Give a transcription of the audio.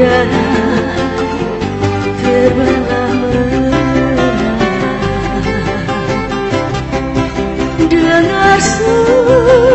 udara terbanglah merah dengar suara